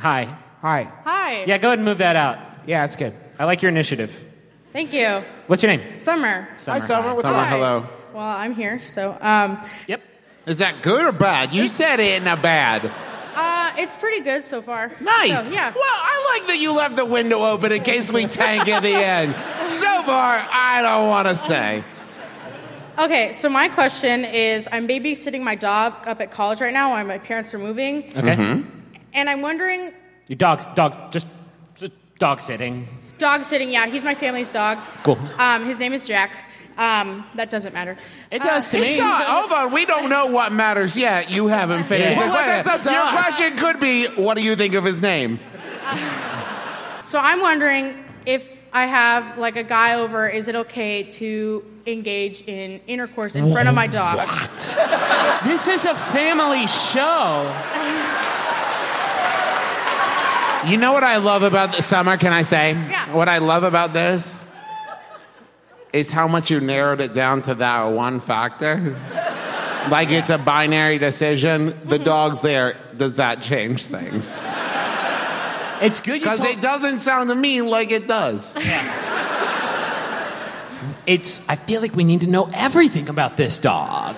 Hi. Hi. Hi. Yeah, go ahead and move that out. Yeah, it's good. I like your initiative. Thank you. What's your name? Summer. Summer. Hi, Summer. What's Summer, up? hello. Well, I'm here, so um, Yep. Is that good or bad? You said it in a bad. uh, it's pretty good so far. Nice. So, yeah. Well, I like that you left the window open in case we tank at the end. So far, I don't want to say. Okay, so my question is, I'm babysitting my dog up at college right now while my parents are moving, Okay. And I'm wondering, Your dog's dog just, just dog sitting. dog sitting. Yeah, he's my family's dog. Cool. Um, his name is Jack. Um, that doesn't matter. It does to Uh, me. God, hold on. We don't know what matters yet. You haven't finished. Yeah. the Well, question. that's up to Your us. question could be, what do you think of his name? So I'm wondering if I have like a guy over, is it okay to engage in intercourse in front of my dog? What? This is a family show. You know what I love about the summer? Can I say? Yeah. What I love about this is how much you narrowed it down to that one factor. like it's a binary decision. The mm-hmm. dog's there. Does that change things? It's good Because told- it doesn't sound to me like it does. It's. I feel like we need to know everything about this dog.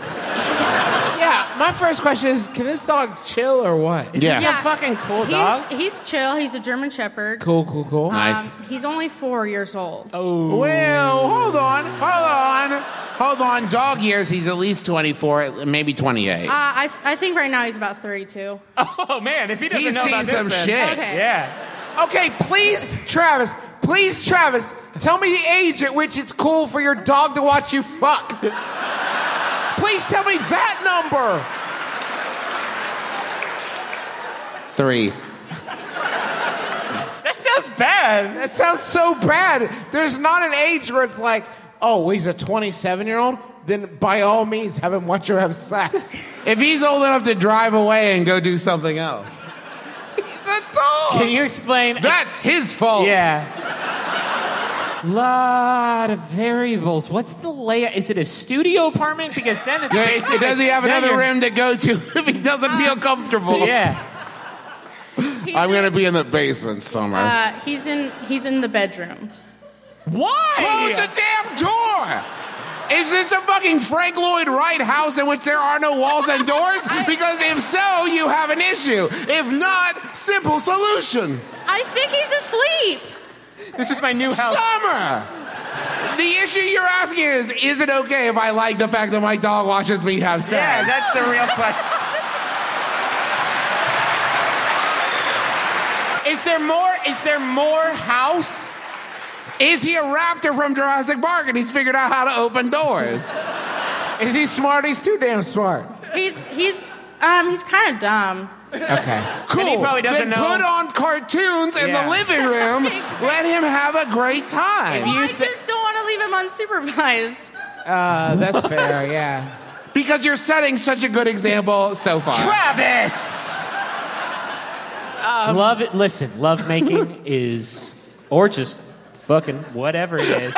Yeah, my first question is can this dog chill or what? Is Yeah. this Yeah. a fucking cool He's, dog? he's chill. He's a German Shepherd. Cool, cool, cool. Nice. Um, he's only four years old. Oh. Well, hold on, hold on, hold on. Dog years, he's at least 24, maybe 28. Uh, I, s- I think right now he's about 32. Oh man, if he doesn't He's know seen about this, some then- shit. Okay. Yeah. Okay, please, Travis, please, Travis, tell me the age at which it's cool for your dog to watch you fuck. Please tell me that number. Three. That sounds bad. That sounds so bad. There's not an age where it's like, oh, he's a 27 year old. Then by all means, have him watch her have sex. If he's old enough to drive away and go do something else, He's a dog. Can you explain? that's his fault. Yeah. Lot of variables. What's the layout? Is it a studio apartment? Because then it's Does, basically- does he have another room to go to if he doesn't feel comfortable? Yeah. He's I'm gonna be in the basement somewhere. Uh, he's in. He's in the bedroom. Why? Close the damn door! Is this a fucking Frank Lloyd Wright house in which there are no walls and doors? Because if so, you have an issue. If not, simple solution. I think he's asleep. This is my new house. Summer! The issue you're asking is, is it okay if I like the fact that my dog watches me have sex? Yeah, that's the real question. Is there more? Is there more house? Is he a raptor from Jurassic Park and he's figured out how to open doors? Is he smart? He's too damn smart. He's he's um he's kind of dumb. Okay. Cool. he probably doesn't then know- put on cartoons in Yeah. the living room. Let him have a great time. Well, I just don't want to leave him unsupervised. Uh, that's fair, yeah. Because you're setting such a good example so far. Travis. love it. Listen, love making is, or just fucking whatever it is.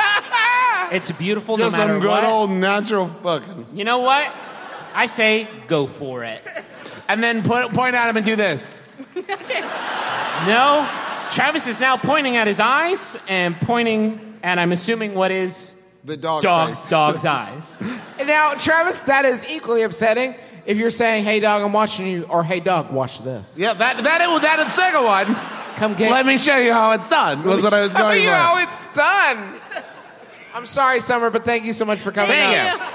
It's beautiful Just no matter some good what. old natural fucking. You know what? I say go for it. And then put, point at him and do this. No, Travis is now pointing at his eyes and pointing at I'm assuming what is The dog. dog's face. dog's eyes. And now, Travis, that is equally upsetting if you're saying, hey, dog, I'm watching you, or hey, dog, watch this. Yeah, that that that second one. Come get Let me show you how it's done. Was what I was Tell going you for. how it's done. I'm sorry, Summer, but thank you so much for coming Thank out. you.